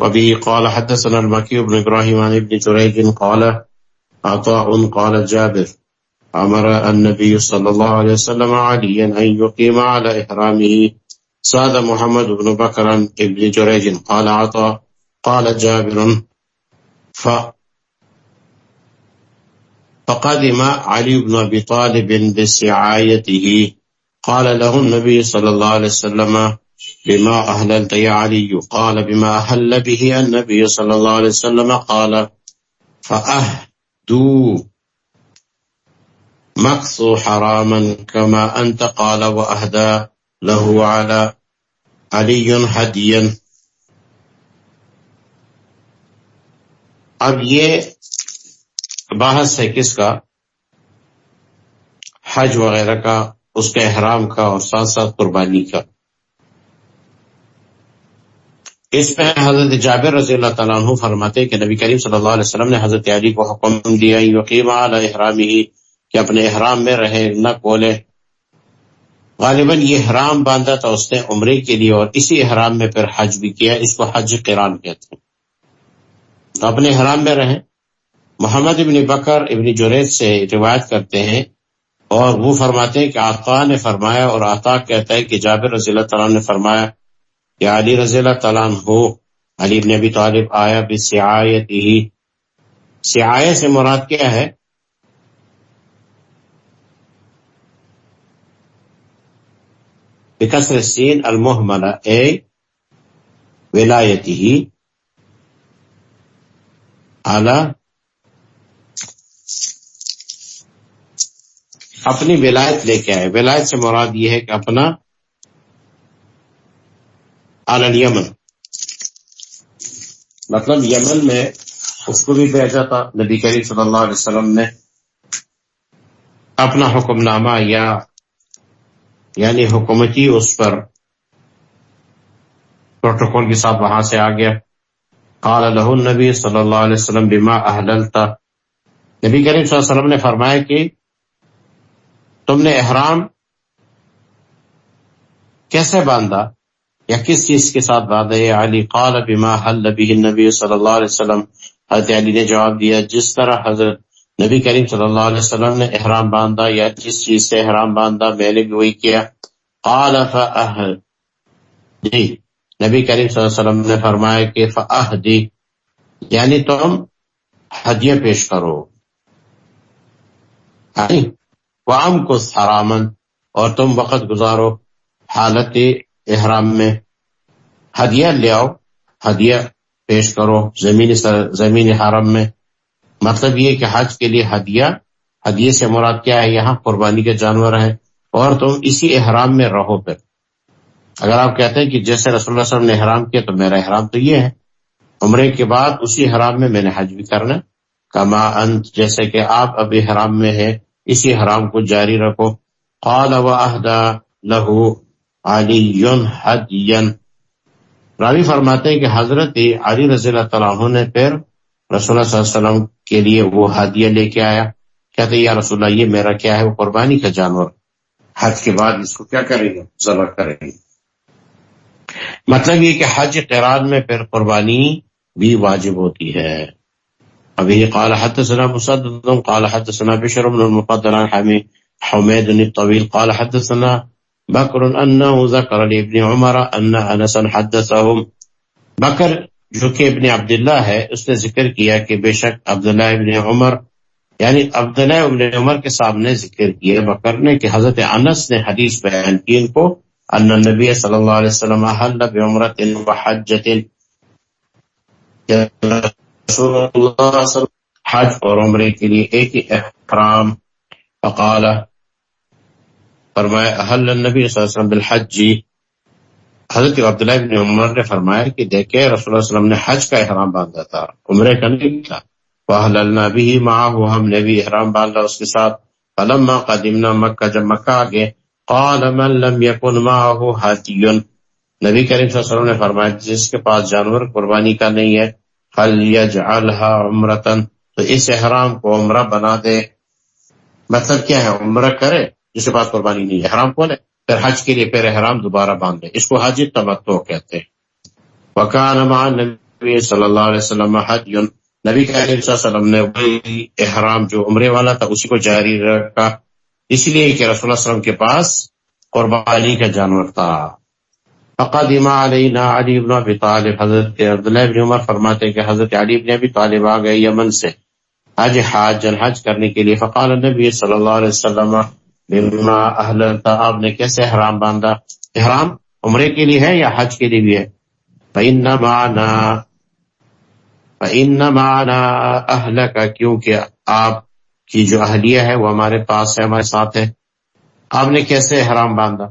وبه قال حدثنا المكي بن إبراهيم عن ابن جريج قال عطاء قال جابر. أمر النبي صلى الله عليه وسلم عليا أن يقيم على إحرامه. ساد محمد بن بكر ابن جريج قال عطاء قال جابر. ف فقدم علي بن أبي طالب بسعايته. قال له النبي صلى الله عليه وسلم بما أهللت يا علي قال بما أهل به النبي صلى الله عليه وسلم قال فأهدوا مكثوا حراما كما أنت. قال وأهدى له على علي هديا. اب یہ بحث ہے کس کا؟ حج وغیرہ کا، اس کے احرام کا اور ساتھ ساتھ قربانی کا۔ اس میں حضرت جابر رضی اللہ تعالیٰ عنہ فرماتے کہ نبی کریم صلی اللہ علیہ وسلم نے حضرت علی کو حکم دیا یقین احرامی ہی کہ اپنے احرام میں رہے، نہ کولے غالباً یہ احرام باندھا تھا، اس نے عمرے کے لیے اور اسی احرام میں پھر حج بھی کیا، اس کو حج قران کہتے ہیں۔ تو اپنے احرام میں رہیں محمد ابن بکر ابن جریج سے روایت کرتے ہیں اور وہ فرماتے ہیں کہ آتا نے فرمایا اور آتا کہتا ہے کہ جابر رضی اللہ تعالیٰ نے فرمایا یا علی رضی اللہ تعالیٰ ہو، علی ابن ابی طالب آیا بھی سیایت ہی۔ سیایت سے مراد کیا ہے؟ بکسر سین المحمل اے ولایتی ہی۔ اعلی، اپنی ولایت لے کے آئے۔ ولایت سے مراد یہ ہے کہ اپنا یمن مطلب یمن میں اس کو بھی بھیجا تھا، نبی کریم صلی اللہ علیہ وسلم نے اپنا حکم نامہ یا یعنی حکومتی اس پر پروٹوکول کے ساتھ وہاں سے آ گیا۔ قال له النبی صلی اللہ علیہ وسلم بما احللتا نبی کریم صلی اللہ علیہ وسلم نے فرمایا کہ تم نے احرام کیسے باندھا؟ یا کس چیز کے ساتھ بات ہے؟ علی قال بما حل به النبی صلی اللہ علیہ وسلم۔ حضرت علی نے جواب دیا، جس طرح حضرت نبی کریم صلی اللہ علیہ وسلم نے احرام باندھا یا جس چیز سے احرام باندھا، میں نے بھی وہی کیا۔ قال جی نبی کریم صلی اللہ علیہ وسلم نے فرمایا کہ فاہدی یعنی تم ہدیہ پیش کرو۔ یعنی وام کو حرامن اور تم وقت گزارو۔ حالت احرام میں ہدیہ لے آؤ، ہدیہ پیش کرو زمین زمین حرم میں۔ مطلب یہ کہ حج کے لیے ہدیہ، ہدیے سے مراد کیا ہے؟ یہاں قربانی کے جانور ہیں اور تم اسی احرام میں رہو پھر۔ اگر آپ کہتے ہیں کہ جیسے رسول اللہ صلی اللہ علیہ وسلم نے احرام کیا تو میرا احرام تو یہ ہے۔ عمرے کے بعد اسی حرام میں میں نے حج بھی کرنا۔ کما انت، جیسے کہ آپ ابھی احرام میں ہے اسی حرام کو جاری رکھو۔ قال و لہو۔ علی حدین راوی فرماتے ہیں کہ حضرت علی رضی اللہ تعالیٰ نے پھر رسول اللہ صلی اللہ علیہ وسلم کے لیے وہ ہدیہ لے کے آیا۔ کہتے یا رسول اللہ، یہ میرا کیا ہے؟ وہ قربانی کا جانور۔ حج کے بعد اس کو کیا کریں گے؟ ذبح کریں گے۔ مطلب یہ کہ حج قرآن میں پھر قربانی بھی واجب ہوتی ہے۔ ابھی قال حدثنا مسدد، قال حدثنا بشر بن المقدر عن حمید الطويل قال حدثنا بکر انه ذکر ابن عمر ان انسا حدثهم بکر جو کہ ابن عبداللہ ہے، اس نے ذکر کیا کہ بے شک عبداللہ ابن عمر یعنی عبداللہ ابن عمر کے سامنے ذکر کیا بکر نے کہ حضرت انس نے حدیث بیان کی ان کو، ان نبی صلی اللہ علیہ وسلم حل بعمرت و حجت رسول اللہ صلی اللہ علیہ وسلم حج اور عمرے کے لیے ایک ہی احرام۔ فقال فرمایا حل نبی صلی اللہ علیہ وسلم بالحج. جی حضرت عبداللہ بن عمر نے فرمایا کہ دیکھے رسول اللہ علیہ وسلم نے حج کا احرام باندھا تھا، عمرے کا نہیں تھا۔ وحللنا بھی ماں ہم نے بھی احرام باندھا اس کے ساتھ۔ فلما قدمنا مکہ، جب مکہ آگے قال من لم يكن معه هدي نبی کریم صلی اللہ علیہ وسلم نے فرمایا، جس کے پاس جانور قربانی کا نہیں ہے فلیجعلها عمرتن تو اس احرام کو عمرہ بنا دے۔ مطلب کیا ہے؟ عمرہ کرے۔ جس کے پاس قربانی نہیں ہے احرام کون ہے؟ پھر حج کے لیے پھر احرام دوبارہ باندھے۔ اس کو حج تمتو کہتے ہیں۔ وکان نبی صلی اللہ علیہ وسلم حج۔ نبی صلی اللہ علیہ وسلم نے وہی احرام جو عمرے والا تھا، اسی کو جاری رکھا۔ اس لیے کہ رسول اللہ وسلم کے پاس قربانی کا جانور تھا۔ فقدم علینا علی بن ابی طالب۔ حضرت عبداللہ بن عمر فرماتے کہ حضرت علی بن ابی طالب آ گئے یمن سے۔ حج حاج جن حج کرنے کے لیے۔ فقال نبی صلی اللہ علیہ وسلم بما اہلتا آپ نے کیسے احرام باندھا؟ احرام عمرے کے لیے ہے یا حج کے لیے بھی ہے؟ فَإِنَّ مَعْنَا فَإِنَّ مَعْنَا أَهْلَكَ کیونکہ آپ کی جو اہلیہ ہے وہ ہمارے پاس ہے، ہمارے ساتھ ہے۔ آپ نے کیسے احرام باندھا؟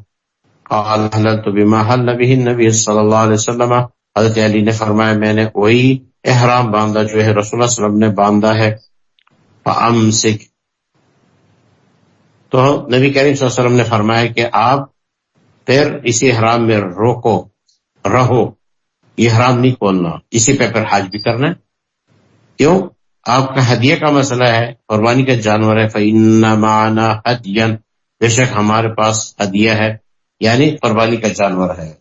قال حللت بما حل به النبي صلی اللہ علیہ وسلم۔ حضرت علی نے فرمایا، میں نے وہی احرام باندھا جو ہے رسول اللہ صلی اللہ علیہ وسلم نے باندھا ہے۔ فامسک تو نبی کریم صلی اللہ علیہ وسلم نے فرمایا کہ آپ پھر اسی احرام میں روکو، رہو۔ یہ حرام نہیں کھولنا، اسی پہ پھر حج بھی کرنا ہے۔ کیوں؟ آپ کا ہدیہ کا مسئلہ ہے، قربانی کا جانور ہے فعین مانا حدین بے شک ہمارے پاس ہدیہ ہے یعنی قربانی کا جانور ہے۔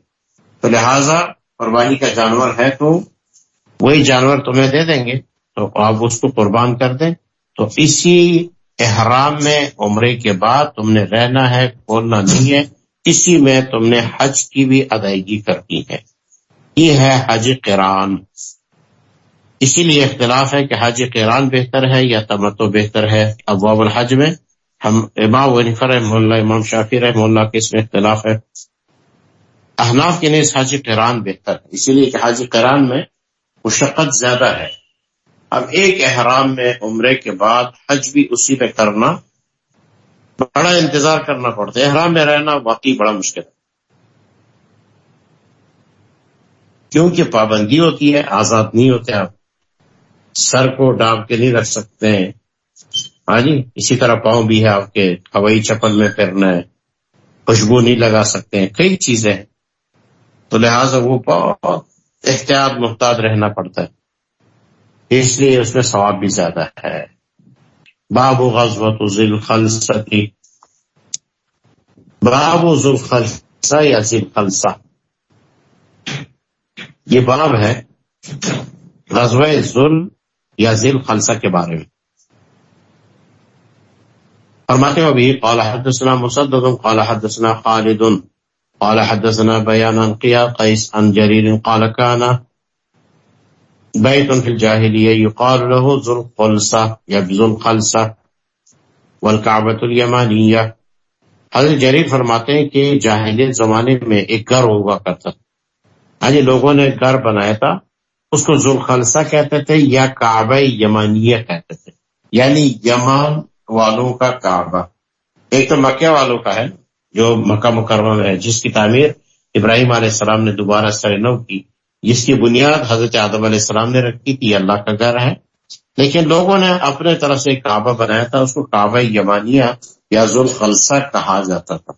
تو لہذا قربانی کا جانور ہے تو وہی جانور تمہیں دے دیں گے۔ تو آپ اس کو قربان کر دیں۔ تو اسی احرام میں عمرے کے بعد تم نے رہنا ہے، کھولنا نہیں ہے، اسی میں تم نے حج کی بھی ادائیگی کرنی ہے۔ یہ ہے حج قران اسی لیے اختلاف ہے کہ حج قران بہتر ہے یا تمتو بہتر ہے۔ ابواب الحج میں ہم امام ونیفر رحم اللہ، امام شافی رحم اللہ کے اس میں اختلاف ہے۔ احناف کے نیز حج قران بہتر ہے۔ اسی لیے کہ حج قران میں مشقت زیادہ ہے۔ اب ایک احرام میں عمرے کے بعد حج بھی اسی پہ کرنا بڑا انتظار کرنا پڑتا ہے۔ احرام میں رہنا واقعی بڑا مشکل ہے۔ کیونکہ پابندی ہوتی ہے، آزاد نہیں ہوتے آپ۔ سر کو ڈانپ کے نہیں رکھ سکتے ہیں۔ ہاں جی اسی طرح پاؤں بھی ہے آپ کے۔ ہوائی چپل میں پھرنا ہے۔ خوشبو نہیں لگا سکتے ہیں۔ کئی چیزیں تو لہٰذا وہ بہت احتیاط محتاط رہنا پڑتا ہے۔ اس لیے اس میں ثواب بھی زیادہ ہے۔ باب و غزوت ذیل باب ذل خلصہ یا ذیل یہ باب ہے غزوہ ذل یا ذیل خلصہ کے بارے میں۔ فرماتے ہیں ابھی، قال حدثنا مسدد، قال حدثنا خالد، قال حدثنا بیان قیا قیس عن جریر، قال کانا بیت فی الجاہلیہ یقال له ذو الخلصہ یا ذو الخلصہ والکعبۃ الیمانیہ۔ حضرت جریر فرماتے ہیں کہ جاہلیت زمانے میں ایک گھر ہوا کرتا ہاں جی لوگوں نے گھر بنایا تھا۔ اس کو ذو الخلصہ کہتے تھے یا کعبہ یمانیہ کہتے تھے۔ یعنی یمان والوں کا کعبہ۔ ایک تو مکہ والوں کا ہے، جو مکہ مکرمہ میں ہے، جس کی تعمیر ابراہیم علیہ السلام نے دوبارہ سر نو کی۔ جس کی بنیاد حضرت آدم علیہ السلام نے رکھی تھی اللہ کا گھر ہے۔ لیکن لوگوں نے اپنے طرف سے کعبہ بنایا تھا، اس کو کعبہ یمانیہ یا ذوالخلصہ کہا جاتا تھا۔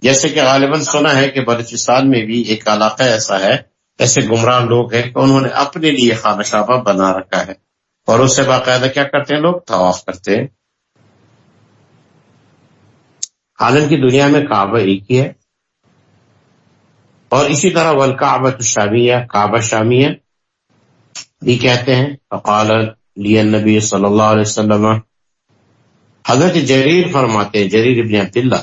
جیسے کہ غالباً سنا ہے کہ بلوچستان میں بھی ایک علاقہ ایسا ہے، ایسے گمراہ لوگ ہیں کہ انہوں نے اپنے لیے خانہ شعبہ بنا رکھا ہے۔ اور اس سے باقاعدہ کیا کرتے ہیں؟ لوگ طواف کرتے ہیں۔ حالن کی دنیا میں کعبہ ایک ہی ہے۔ اور اسی طرح ولکعبت شامیہ کعبہ شامیہ بھی کہتے ہیں۔ فقال، لی النبی صلی اللہ علیہ وسلم۔ حضرت جریر فرماتے ہیں، جریر ابن عبداللہ۔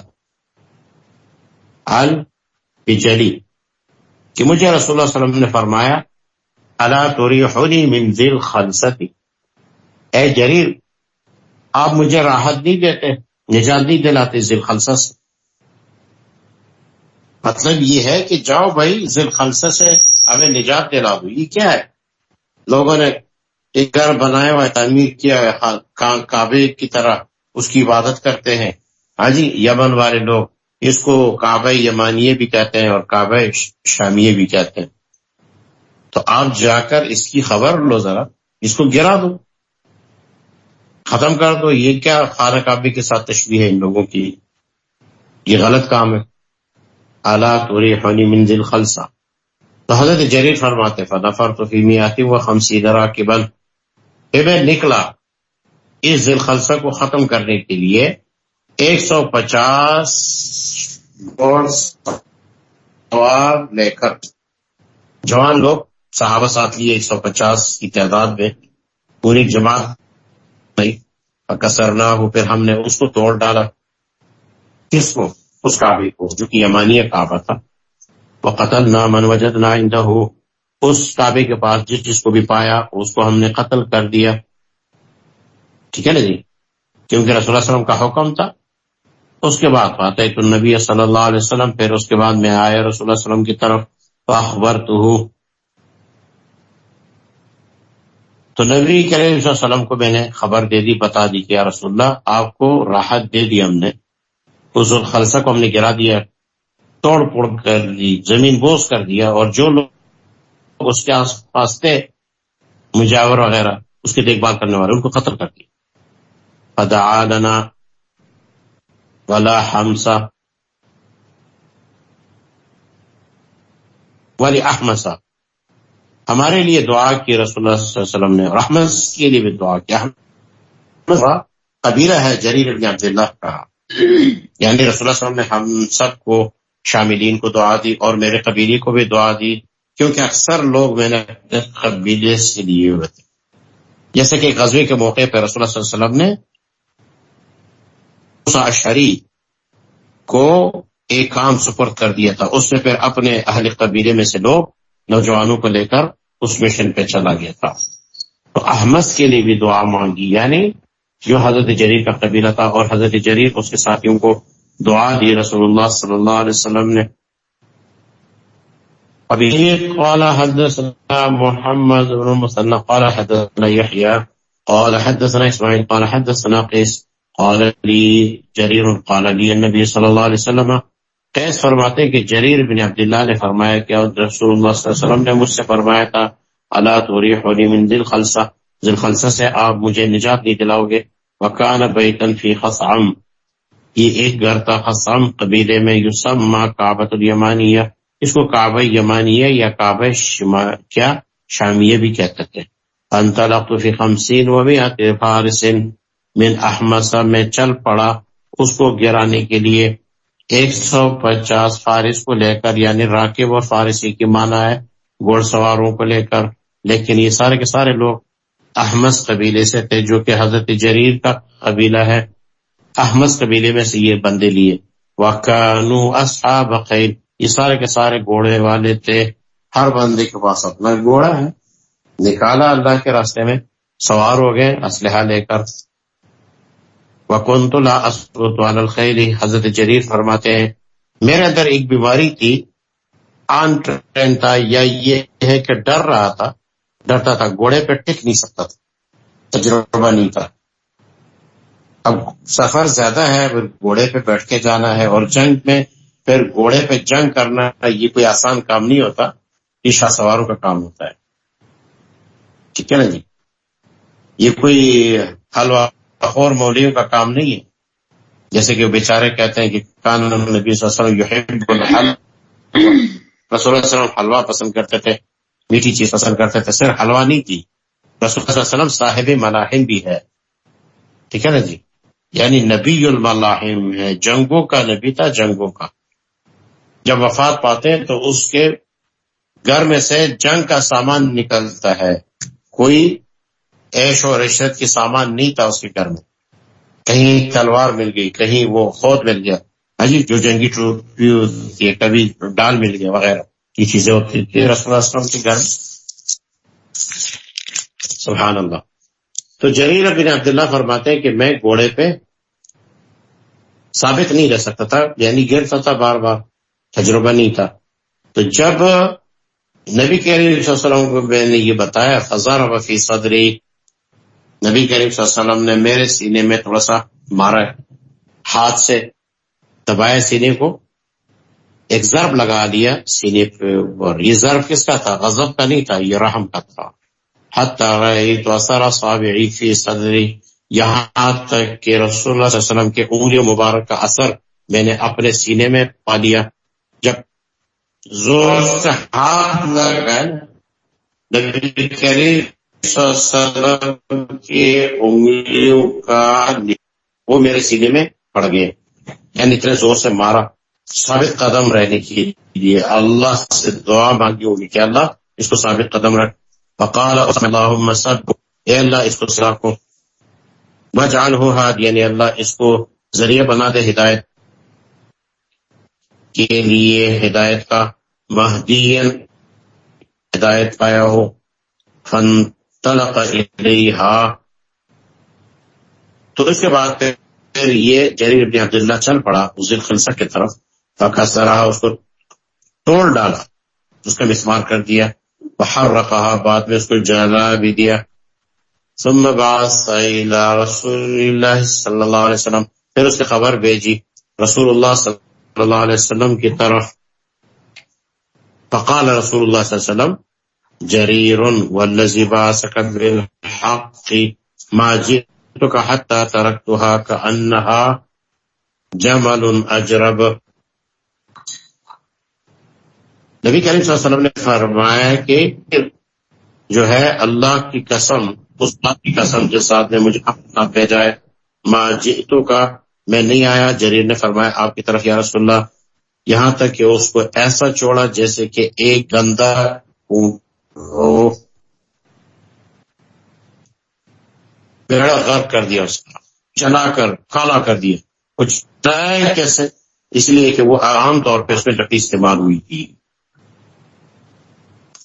الجلی کہ مجھے رسول اللہ صلی اللہ علیہ وسلم نے فرمایا اللہ توری من ذیل خلصتی اے جریر، آپ مجھے راحت نہیں دیتے، نجات نہیں دلاتے ذیل خلصہ سے۔ مطلب یہ ہے کہ جاؤ بھائی ذیل خلصہ سے ہمیں نجات دلا دو۔ یہ کیا ہے؟ لوگوں نے ایک گھر بنایا ہوا تعمیر کیا ہے ہاں، کعبے کی طرح اس کی عبادت کرتے ہیں۔ ہاں جی یمن والے لوگ اس کو کعبہ یمانیے بھی کہتے ہیں اور کعبہ شامیے بھی کہتے ہیں۔ تو آپ جا کر اس کی خبر لو ذرا، اس کو گرا دو۔ ختم کر دو۔ یہ کیا خانہ کعبے کے ساتھ تشبیح ہے ان لوگوں کی؟ یہ غلط کام ہے۔ اعلیٰ توری حونی منزل خلصہ تو حضرت جریر فرماتے فنفر تو فیمی آتی وہ خمسی درا کے بند میں نکلا اس ذیل خلصہ کو ختم کرنے کے لیے ایک سو پچاس سوار لے کر۔ جوان لوگ صحابہ ساتھ لیے ایک سو پچاس کی تعداد میں۔ پوری جماعت کسر نہ ہو پھر ہم نے اس کو توڑ ڈالا۔ کس کو؟ اس کعبے کو جو کہ یمانی کعبہ تھا۔ وہ قتل نہ من وجد نہ ہو اس کعبے کے پاس جس جس کو بھی پایا، اس کو ہم نے قتل کر دیا۔ ٹھیک ہے نا جی؟ کیونکہ رسول اللہ وسلم کا حکم تھا۔ اس کے بعد فاتح النبی صلی اللہ علیہ وسلم، پھر اس کے بعد میں آیا رسول اللہ وسلم کی طرف۔ اخبر تو تو نبی کریم صلی اللہ علیہ وسلم کو میں نے خبر دے دی، بتا دی کہ رسول اللہ، آپ کو راحت دے دی ہم نے۔ اس خلصہ کو ہم نے گرا دیا، توڑ پھوڑ کر دی، زمین بوس کر دیا اور جو لوگ اس کے آس پاس تھے، مجاور وغیرہ، اس کی دیکھ بھال کرنے والے، ان کو قتل کر دیا۔ فدعا لنا ولا حمسا ولی احمسا ہمارے لیے دعا کی رسول اللہ صلی اللہ علیہ وسلم نے رحمت کے لیے بھی دعا کیا قبیلہ ہے جریر ابن عبداللہ کا۔ یعنی رسول اللہ وسلم نے ہم سب کو شاملین کو دعا دی اور میرے قبیلے کو بھی دعا دی، کیونکہ اکثر لوگ میں نے قبیلے سے لیے ہوئے تھے۔ جیسے کہ غزوے کے موقع پہ رسول اللہ صلی اللہ علیہ وسلم نے اشری کو ایک کام سپرد کر دیا تھا۔ اس میں پھر اپنے اہل قبیلے میں سے لوگ نوجوانوں کو لے کر اس مشن پہ چلا گیا تھا۔ تو احمد کے لیے بھی دعا مانگی یعنی جو حضرت جریر کا قبیلہ تھا اور حضرت جریر اس کے ساتھیوں کو دعا دی رسول اللہ صلی اللہ علیہ وسلم نے۔ ابھی قال حدثنا محمد بن مسنى قال حدثنا يحيى قال حدثنا اسماعيل قال حدثنا قيس قال لي جرير قال لي النبي صلى الله عليه وسلم۔ قیس فرماتے ہیں کہ جریر بن عبداللہ نے فرمایا کہ رسول اللہ صلی اللہ علیہ وسلم نے مجھ سے فرمایا تھا اللہ توری من دل خلصہ ذل خلصہ سے آپ مجھے نجات نہیں دلاؤ گے۔ وکان بیتن فی خصعم۔ یہ ایک گھر تھا خصعم، قبیلے میں یسمى کعبۃ الیمانیہ۔ اس کو کعبہ یمانیہ یا کعبہ شما، کیا؟ شامیہ بھی کہتے تھے۔ انطلقت فی خمسین و مئات فارس۔ من احمد میں چل پڑا۔ اس کو گرانے کے لیے ایک سو پچاس فارس کو لے کر یعنی راکب اور فارسی کی مانا ہے گھوڑ سواروں کو لے کر۔ لیکن یہ سارے کے سارے لوگ احمد قبیلے سے تھے، جو کہ حضرت جریر کا قبیلہ ہے۔ احمد قبیلے میں سے یہ بندے لیے۔ وکانو اصحاب خیر یہ سارے کے سارے گھوڑے والے تھے۔ ہر بندے کے پاس اپنا گھوڑا ہے۔ نکالا اللہ کے راستے میں۔ سوار ہو گئے، اسلحہ لے کر۔ وکنت لا اسرت حضرت جریر فرماتے ہیں، میرے اندر ایک بیماری تھی۔ آن ٹرین تھا یا یہ ہے کہ ڈر رہا تھا۔ ڈرتا تھا، گھوڑے پہ ٹک نہیں سکتا تھا، تجربہ نہیں تھا۔ اب سفر زیادہ ہے، پھر گھوڑے پہ بیٹھ کے جانا ہے اور جنگ میں پھر گھوڑے پہ جنگ کرنا یہ کوئی آسان کام نہیں ہوتا یہ شاہ سواروں کا کام ہوتا ہے۔ ٹھیک ہے نا جی؟ یہ کوئی حلوہ اور مولیوں کا کام نہیں ہے۔ جیسے کہ بیچارے کہتے ہیں کہ کان نبی صلی اللہ علیہ وسلم رسول اللہ علیہ وسلم حلوہ پسند کرتے تھے۔ میٹھی چیز پسند کرتے تھے، صرف حلوہ نہیں تھی۔ رسول اللہ علیہ وسلم صاحب ملاحم بھی ہے۔ ٹھیک ہے نا جی؟ یعنی نبی الملاحم ہے، جنگوں کا نبی تھا، جنگوں کا۔ جب وفات پاتے ہیں تو اس کے گھر میں سے جنگ کا سامان نکلتا ہے۔ کوئی ایش و رشت کی سامان نہیں تھا اس کے گھر میں۔ کہیں تلوار مل گئی، کہیں وہ خود مل گیا۔ ہاں جی جو جنگی ٹوپی کبھی ڈال مل گیا، وغیرہ۔ یہ چیزیں ہوتی تھی رسول اللہ کے گھر سبحان اللہ۔ تو جریر بن عبداللہ فرماتے ہیں کہ میں گھوڑے پہ ثابت نہیں رہ سکتا تھا یعنی گرتا تھا، بار بار تجربہ نہیں تھا۔ تو جب نبی کریم صلی اللہ علیہ وسلم کو میں نے یہ بتایا خزار وفی صدری نبی کریم صلی اللہ علیہ وسلم نے میرے سینے میں تھوڑا سا مارا ہاتھ سے دبایا سینے کو۔ ایک ضرب لگا لیا سینے پہ اور یہ ضرب کس کا تھا؟ غضب کا نہیں تھا، یہ رحم کا تھا۔ تو اثر فی صدری، یہاں تک کہ رسول اللہ علیہ وسلم کے انگلی مبارک کا اثر میں نے اپنے سینے میں پا لیا جب زور سے ہاتھ لگا نبی کریم کے انگلیوں کا وہ میرے سینے میں پڑ گئے یعنی اتنے زور سے مارا۔ ثابت قدم رہنے کے لیے اللہ سے دعا مانگی ہوگی کہ اللہ اس کو ثابت قدم رکھ۔ فقال اللهم صد اے اللہ اس کو سلا کو وجعله هاد یعنی اللہ اس کو ذریعہ بنا دے ہدایت کے لیے ہدایت کا مہدین ہدایت پایا ہو۔ فن تلق تو اس کے بعد پھر یہ جریر ابن عبداللہ چل پڑا اس دن خلصہ کی طرف۔ فکس رہا اس کو توڑ ڈالا، اس کا مسمار کر دیا بحر رکھا بعد میں اس کو جلا بھی دیا۔ ثم بعث الى رسول اللہ صلی اللہ علیہ وسلم، پھر اس کی خبر بھیجی رسول اللہ صلی اللہ علیہ وسلم کی طرف۔ فقال رسول اللہ صلی اللہ علیہ وسلم، جریر والذی باسک بالحق، ما جئتک حتی ترکتها کأنها جمل اجرب۔ نبی کریم صلی اللہ علیہ وسلم نے فرمایا کہ جو ہے اللہ کی قسم، اس بات کی قسم کے ساتھ نے مجھے اپنا بھیجا ہے ماں جیتو کا، میں نہیں آیا۔ جریر نے فرمایا، آپ کی طرف یا رسول اللہ، یہاں تک کہ اس کو ایسا چھوڑا جیسے کہ ایک گندا بیڑا غرق کر دیا، اس کا چلا کر، کالا کر دیا۔ کچھ کیسے؟ اس لیے کہ وہ عام طور پہ اس میں لکڑی استعمال ہوئی تھی۔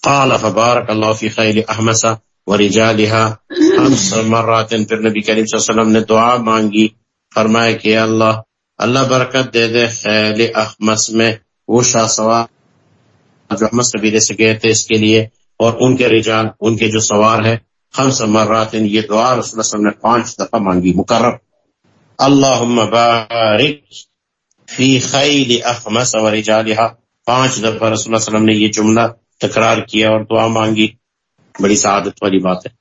قال فبارك الله في خيل احمس ورجالها خمس مرات پھر نبی کریم صلی اللہ علیہ وسلم نے دعا مانگی فرمائے کہ اللہ اللہ برکت دے دے خیل احمس میں، وہ شاہ سوار جو احمس قبیلے سے گئے تھے اس کے لیے، اور ان کے رجال، ان کے جو سوار ہے خمس مرات یہ دعا رسول اللہ صلی اللہ علیہ وسلم نے پانچ دفعہ مانگی، مقرر۔ اللہم بارک فی خیل احمس ورجالها پانچ دفعہ رسول اللہ علیہ وسلم نے یہ جملہ تکرار کیا اور دعا مانگی۔ بڑی سعادت والی بات ہے۔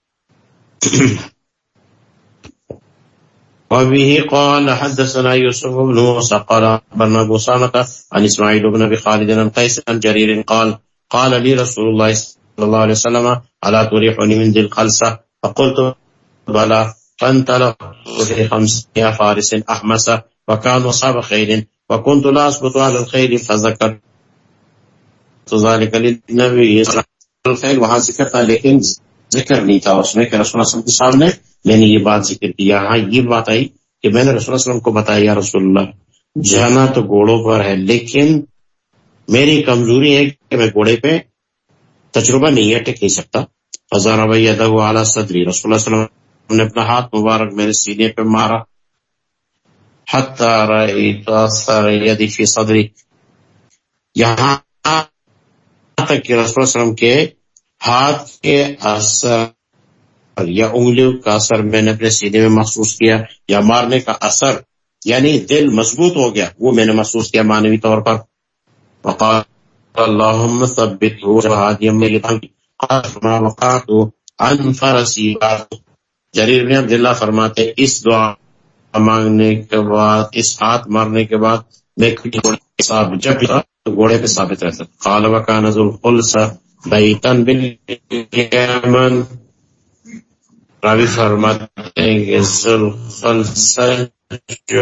وبه قال حدثنا يوسف بن موسى قال بن ابو سامة عن اسماعيل بن ابي خالد عن قيس عن جرير قال قال لي رسول الله صلى الله عليه وسلم الا تريحني من ذي الخلصة فقلت، بلى فانطلقت في خمس فارس احمس وكان اصحاب خيل وكنت لا اثبت على الخيل فذكرت ذلك للنبي الخيل وہاں ذکر تھا، لیکن ذکر نہیں تھا اس میں کہ رسول اللہ کے سامنے میں نے یہ بات ذکر کی۔ یہاں یہ بات آئی کہ میں نے رسول اللہ وسلم کو بتایا، یا رسول اللہ، جانا تو گھوڑوں پر ہے، لیکن میری کمزوری ہے کہ میں گھوڑے پہ تجربہ نہیں ہے ٹک نہیں سکتا۔ ہزار اعلیٰ صدری رسول اللہ وسلم نے اپنا ہاتھ مبارک میرے سینے پہ مارا۔ حتی فی صدری یہاں تک کہ رسول وسلم کے ہاتھ کے اثر یا انگلیوں کا اثر میں نے اپنے سینے میں محسوس کیا یا مارنے کا اثر یعنی دل مضبوط ہو گیا، وہ میں نے محسوس کیا مانوی طور پر۔ ثبت جریر بن عبداللہ فرماتے، اس دعا مانگنے کے بعد، اس ہاتھ مارنے کے بعد میں جب تو گھوڑے پہ ثابت رہتا قال وکان ذو الخلص بیتن بالیمن۔ راوی فرماتے ہیں کہ ذو جو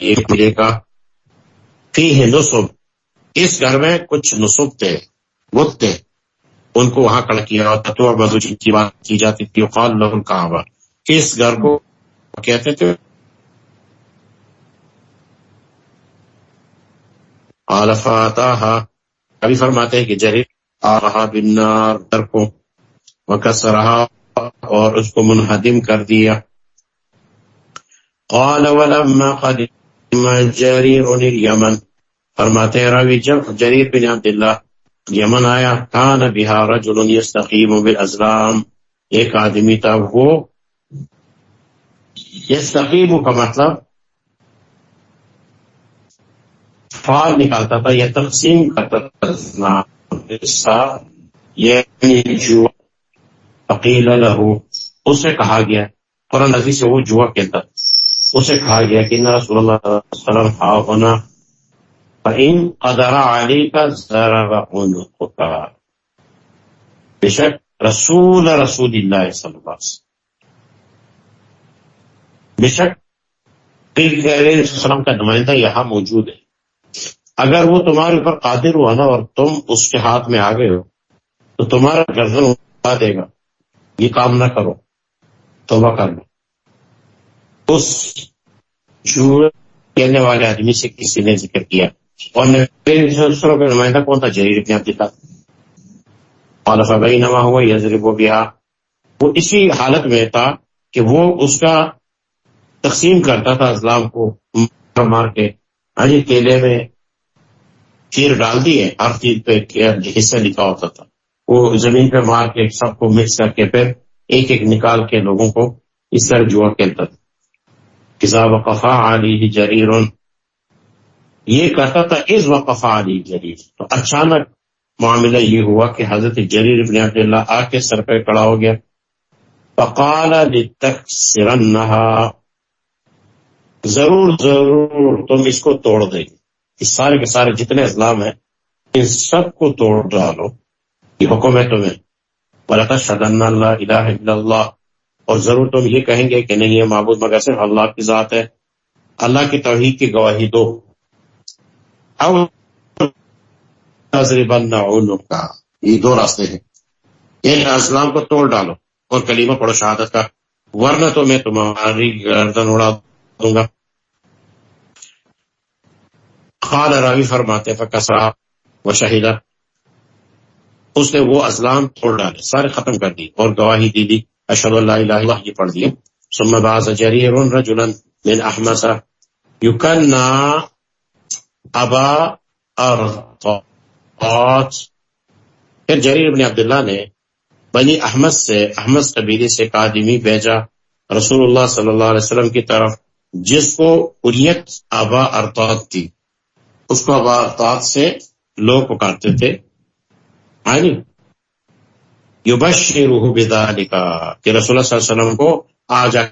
یہ کا۔ فیہ نصب۔ اس گھر میں کچھ نصب تھے، بت تھے۔ ان کو وہاں کڑا کیا ہوتا تو اور بدو کی بات کی جاتی تھی۔ قال لہم کعبہ۔ اس گھر کو کہتے تھے ابھی فرماتے ہیں کہ جری آہا بنار در کو وکسرہا اور اس کو منہدم کر دیا۔ قال ولما قدم جریر الیمن فرماتے ہیں، راوی، جب جریر بن عبداللہ یمن آیا، کان بہا رجل یستقیم بالازلام۔ ایک آدمی تھا، وہ یستقیم کا مطلب فال نکالتا تھا یا تقسیم کرتا تھا عقیل لہو، اسے کہا گیا، قرآن نزی سے وہ جوا کہتا اسے کہا گیا کہ نہ رسول اللہ صلی اللہ علیہ وسلم ہاؤنا فإن قدر علی کا ضرب عنقا بے شک رسول رسول اللہ صلی اللہ علیہ وسلم۔ بے شک وسلم کا نمائندہ یہاں موجود ہے۔ اگر وہ تمہارے اوپر قادر ہوا نا اور تم اس کے ہاتھ میں آ گئے ہو، تو تمہارا گردن اٹھا دے گا۔ یہ کام نہ کرو، توبہ کر لو۔ اس کہنے والے آدمی سے کسی نے ذکر کیا۔ اور نمائندہ کون تھا؟ جہیر ابن عبداللہ۔ خالفہ بھائی نما ہوا یزرب و بیا وہ اسی حالت میں تھا کہ وہ اس کا تقسیم کرتا تھا اسلام کو مار کے۔ ہاں جی کیلے میں چیر ڈال دیے ہر چیز پہ حصہ لکھا ہوتا تھا۔ وہ زمین پہ مار کے سب کو مکس کر کے پھر ایک ایک نکال کے لوگوں کو اس طرح جوا کھیلتا تھا۔ کسا وقفا علی جریر، یہ کہتا تھا اس وقفا علی جریر۔ تو اچانک معاملہ یہ ہوا کہ حضرت جریر ابن عبداللہ آ کے سر پہ کڑا ہو گیا۔ فقال تک ضرور ضرور، تم اس کو توڑ دے اس سارے کے سارے جتنے اسلام ہیں، ان سب کو توڑ ڈالو۔ یہ حکم ہے تمہیں بلکہ شدن اللہ الہ الا اللہ اور ضرور تم یہ کہیں گے کہ نہیں، یہ معبود مگر صرف اللہ کی ذات ہے۔ اللہ کی توحید کی گواہی دو۔ کا یہ دو راستے ہیں۔ ان اسلام کو توڑ ڈالو اور کلیمہ پڑھو شہادت کا۔ ورنہ تو میں تمہاری گردن اڑا دوں گا۔ خال راوی فرماتے فکسرا و شہیدہ۔ اس نے وہ اسلام توڑ ڈالے، سارے ختم کر دی اور گواہی دی دی اشد اللہ الہ اللہ یہ پڑھ دیے۔ ثم باز جریر رجلا من احمس یکنا ابا ارطاط۔ پھر جریر ابن عبداللہ نے بنی احمد سے احمد قبیلے سے ایک آدمی بھیجا رسول اللہ صلی اللہ علیہ وسلم کی طرف، جس کو اریت ابا ارطاط تھی۔ اس کو ابا سے لوگ پکارتے تھے۔ یو آئینی یبشرہ بذالکا، کہ رسول اللہ صلی اللہ علیہ وسلم کو آ جا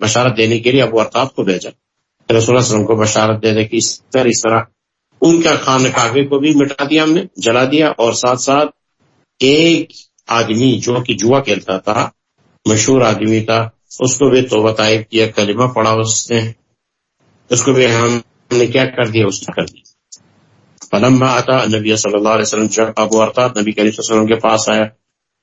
بشارت دینے کے لیے ابو ارتاب کو بھیجا۔ رسول اللہ علیہ وسلم کو بشارت دے دے کہ اس طرح اس طرح ان کا خان کعبے کو بھی مٹا دیا ہم نے، جلا دیا، اور ساتھ ساتھ ایک آدمی جو کہ جوا کھیلتا تھا، مشہور آدمی تھا، اس کو بھی تو بتائے کیا، کلمہ پڑا اس نے۔ اس کو بھی ہم نے کیا کر دیا، اس نے کر دیا۔ فلما آتا نبی صلی اللہ علیہ وسلم، جب ابو ارطاط نبی کریم صلی اللہ علیہ وسلم کے پاس آیا،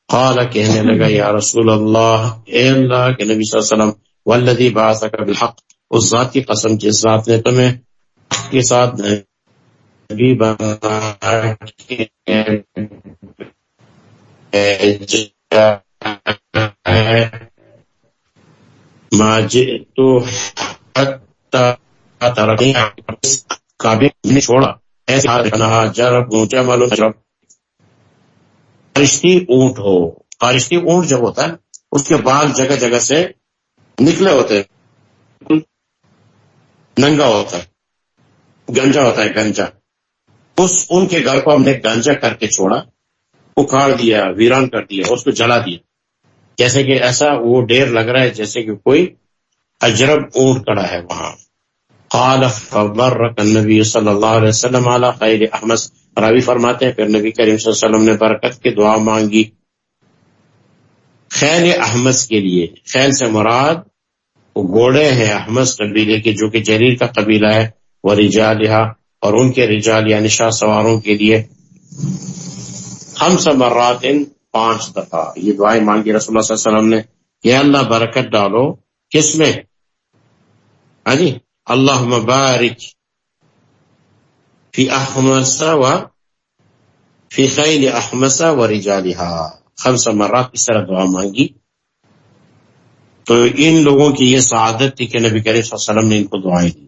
قال، کہنے لگا، یا رسول اللہ، اے اللہ کے نبی صلی اللہ علیہ وسلم، والذی بعثک بالحق، اس ذات کی قسم، جس ذات نے تمہیں کے ساتھ نبی بنا ما جئتو حتی ترکی نے چھوڑا فارشتی اونٹ ہو۔ فارشتی اونٹ جب ہوتا ہے، اس کے بال جگہ جگہ سے نکلے ہوتے ننگا ہوتا ہے۔ گنجا ہوتا ہے، گنجا۔ اس ان کے گھر کو ہم نے گنجا کر کے چھوڑا۔ اکاڑ دیا، ویران کر دیا، اس کو جلا دیا۔ جیسے کہ ایسا وہ ڈیر لگ رہا ہے جیسے کہ کوئی اجرب اونٹ کڑا ہے وہاں۔ قال فبرك النبي صلی اللہ علیہ وسلم على خیر احمد راوی فرماتے ہیں، پھر نبی کریم صلی اللہ علیہ وسلم نے برکت کی دعا مانگی۔ خیل احمد کے لیے خیل سے مراد وہ گوڑے ہیں احمد قبیلے کے، جو کہ جریر کا قبیلہ ہے وہ رجال اور ان کے رجال یعنی شاہ سواروں کے لیے۔ ہم سب ان پانچ دفعہ۔ یہ دعائیں مانگی رسول اللہ صلی اللہ علیہ وسلم نے، کہ اللہ برکت ڈالو۔ کس میں؟ ہاں جی؟ اللهم بارك في أحمس وفي خيل أحمس ورجالها. خمس مرات في سرد عمانجي تو إن لوگوں کی یہ سعادت تھی کہ نبی کریم صلی اللہ علیہ وسلم نے ان کو دعائیں دی.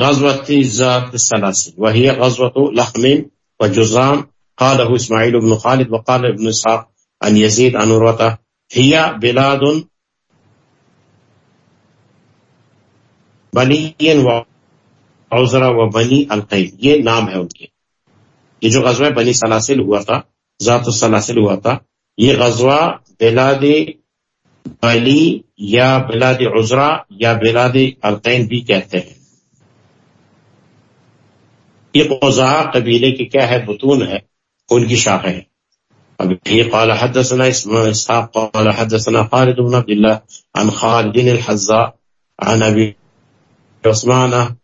غزوات ذات السلاسل. وهي غزوة لحم وجزام. قاله إسماعيل بن خالد وقال ابن إسحاق ان يزيد عن روته بلاد بنی اوزرا و بنی القیم یہ نام ہے ان کے۔ یہ جو غزوہ بنی سلاسل ہوا تھا، ذات السلاسل ہوا تھا، یہ غزوہ بلاد بلی یا بلاد عزرا یا بلاد القین بھی کہتے ہیں۔ یہ قزا قبیلے کی کیا ہے بتون ہے، ان کی شاخیں ہیں۔ به قال حدثنا إسحاق قال حدثنا خالد بن عبد الله عن خالد الحزاء عن أبي عثمان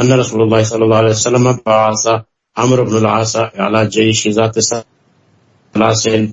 أن رسول الله صلى الله عليه وسلم بعث عمرو بن العاص على جيش ذات سلاسل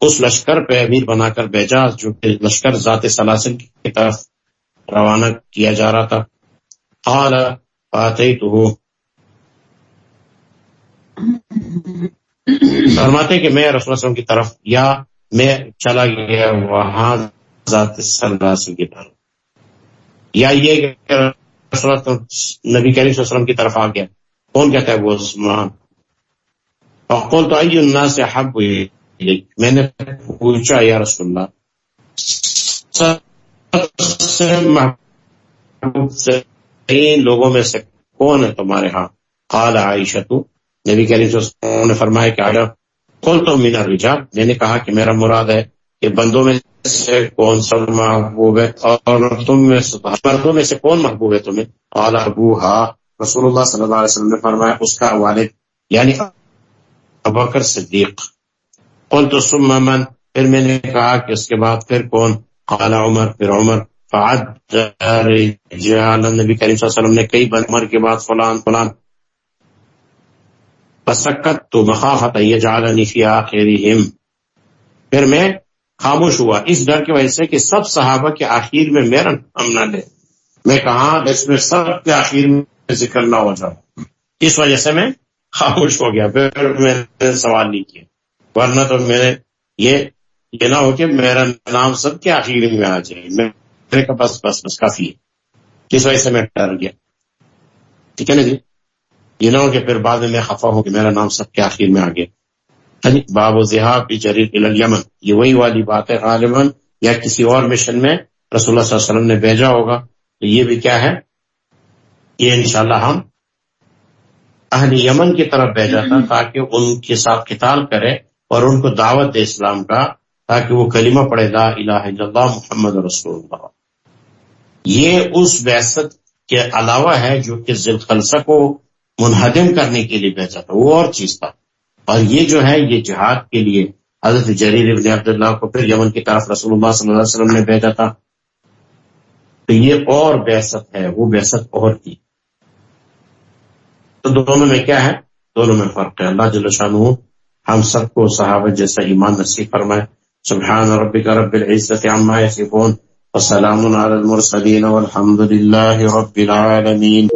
اس لشکر پہ امیر بنا کر بیجا جو کہ لشکر ذات سلاسل کی طرف روانہ کیا جا رہا تھا۔ قال فاتيته فرماتے کہ میں رسول وسلم کی طرف یا میں چلا گیا وہاں ذات سلاسل کی طرف۔ یا یہ کہ نبی کریم صلی اللہ علیہ وسلم کی طرف آ گیا۔ کون کہتا ہے وہ عثمان؟ فقول تو ای الناس حب میں نے پوچھا یا رسول اللہ لوگوں میں سے کون ہے تمہارے ہاں قال عائشہ تو نبی کریم صلی اللہ نے فرمایا کہ آیا قل تو مینا رجال میں نے کہا کہ میرا مراد ہے کہ بندوں میں سے کون سا محبوب ہے اور تم میں مردوں میں سے کون محبوب ہے تمہیں قال ابو ہا رسول اللہ صلی اللہ علیہ وسلم نے فرمایا اس کا والد یعنی ابکر صدیق قل تو سم من؟ پھر میں نے کہا کہ اس کے بعد پھر کون؟ قال عمر، پھر عمر، فعد رجال، نبی کریم صلی اللہ علیہ وسلم نے کئی بن عمر کے بعد فلان فلان۔ فسکت تو مخافت یجعلنی فی آخرہم۔ پھر میں خاموش ہوا، اس ڈر کی وجہ سے کہ سب صحابہ کے آخر میں میرا نام نہ لے۔ میں کہا، اس میں سب کے آخر میں ذکر نہ ہو جاؤ۔ اس وجہ سے میں خاموش ہو گیا، پھر میں نے سوال نہیں کیا۔ ورنہ تو میں نے یہ یہ نہ ہو کہ میرا نام سب کے آخر میں آ جائے۔ میں بس بس بس کافی ہے۔ اس وجہ سے میں ڈر گیا؟ ٹھیک ہے نا جی؟ یہ نہ ہو کہ پھر بعد میں میں خفا ہوں کہ میرا نام سب کے آخر میں آ گیا۔ یعنی باب و ذہاب الیمن۔ یہ وہی والی بات ہے غالباً یا کسی اور مشن میں رسول اللہ صلی اللہ علیہ وسلم نے بھیجا ہوگا۔ تو یہ بھی کیا ہے؟ یہ انشاءاللہ ہم اہل یمن کی طرف بھیجا تھا تاکہ ان کے ساتھ قتال کرے۔ اور ان کو دعوت دے اسلام کا تاکہ وہ کلمہ پڑھے لا الہ الا اللہ محمد رسول اللہ۔ یہ اس بیست کے علاوہ ہے جو کہ ذیل کو منہدم کرنے کے لیے بھیجا تھا، وہ اور چیز تھا۔ اور یہ جو ہے، یہ جہاد کے لیے حضرت جریر ابن عبداللہ کو پھر یمن کی طرف رسول اللہ صلی اللہ علیہ وسلم نے بھیجا تھا۔ تو یہ اور بحثت ہے، وہ بحثت اور تھی۔ تو دونوں میں کیا ہے؟ دونوں میں فرق ہے۔ اللہ جل شاہ ہم سب کو صحابت جیسا ایمان نصیب فرمائے۔ سبحان ربک رب العزت عما یصفون وسلام علی المرسلین والحمد للہ رب العالمین۔